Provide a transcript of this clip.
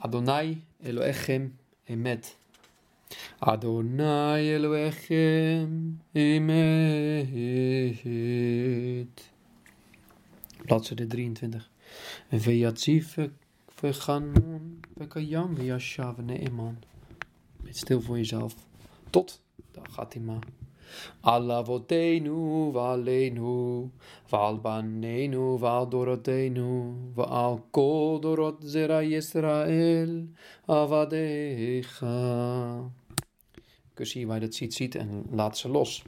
Adonai Elohechem Emet. Adonai Elohechem Emet. Bladzijde 23. En Veyatzif Veganon Bekayam Yashav Neeman. Wees stil voor jezelf. Tot de Gatima. Alavotenu valenu, val banenu, val dorotenu, val kol dorot zera Yisrael, avadecha. Kus hier waar je dat ziet, ziet en laat ze los.